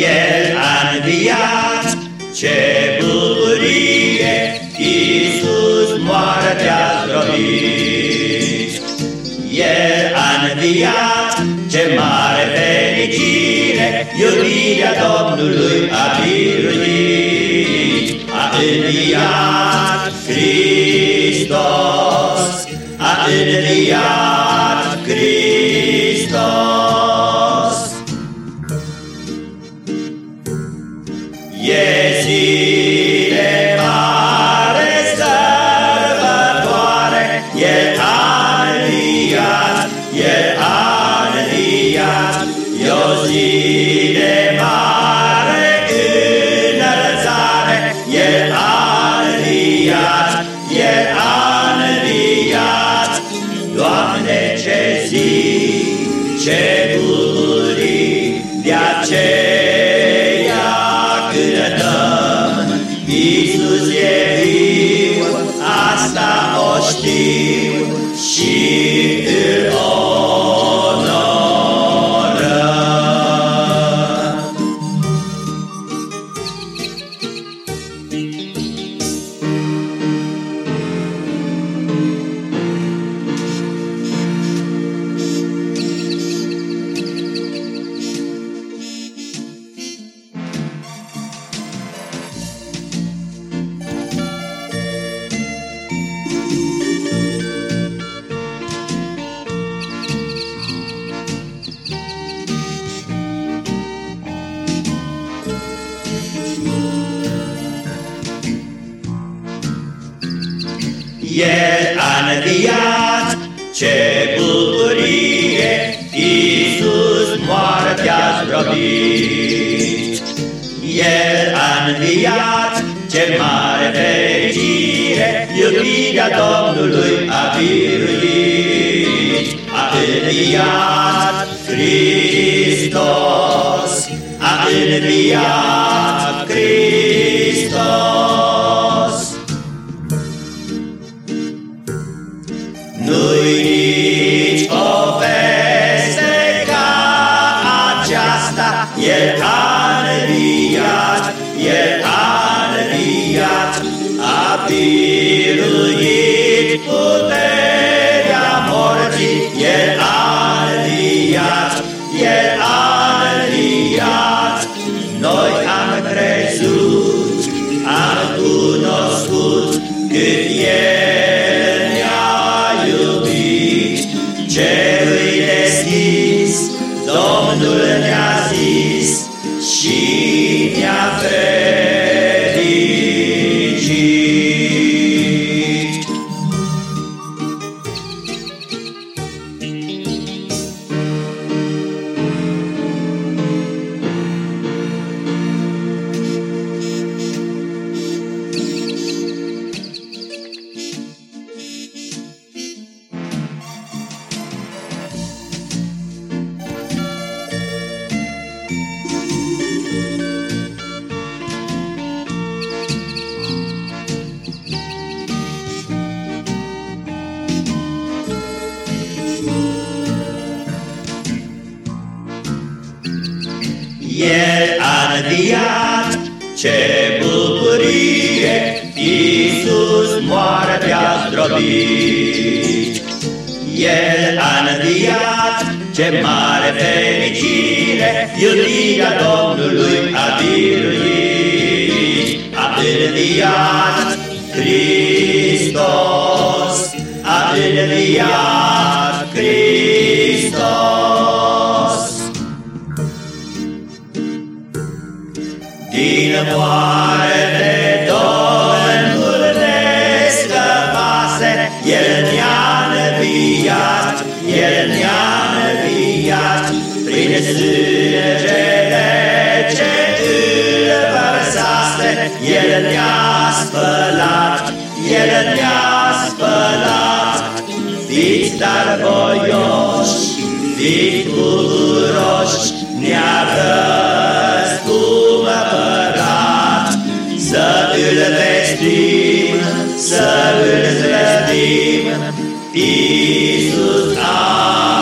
El a înviat, ce bucurie, Iisus moartea zdrobit. El a înviat, ce mare fericire, Iubirea Domnului a biruit. A înviat Hristos, a înviat ce bucurii, de aceea cântăm, Iisus e viu, asta o știu și El a înviat, ce bucurie, Iisus moartea zdrobit. El a înviat, ce mare fericire, Iubirea Domnului a biruit. A înviat Hristos, a înviat Hristos. Nu-i nici o veste ca aceasta, El a înviat, El a înviat, a biruit puterea morții, El a înviat, El Domnul El a înviat, ce bucurie, Iisus moartea zdrobit. El a înviat, ce mare fericire, Iubirea Domnului a biruit. A înviat Hristos, a înviat Hristos. Din moarte Domnul ne scăpase, El ne-a înviat, El ne-a înviat, prin sângele ce îl vărsase, El ne-a spălat, El ne-a spălat. Fiți dar voioși, fiți bucuroși, ne-a vestim, să îl slăvim, Iisus a